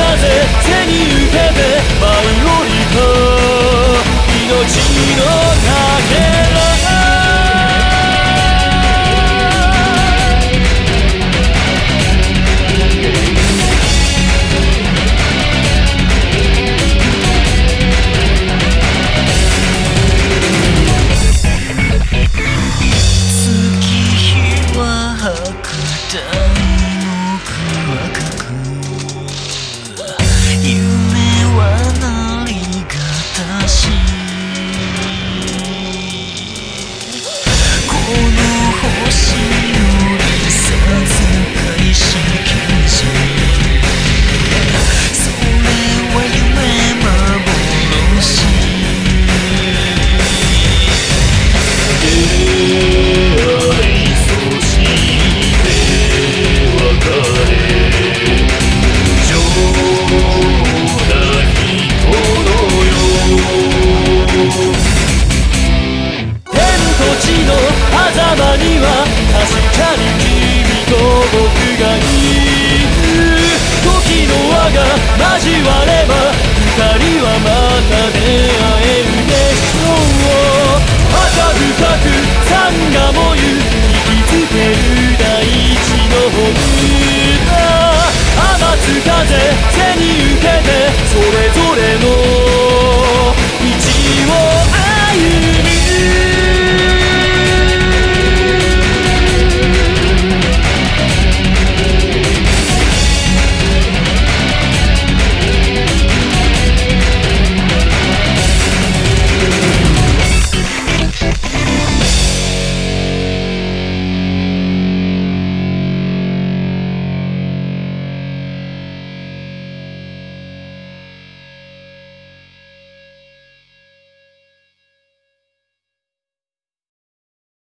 風手に受けて交われ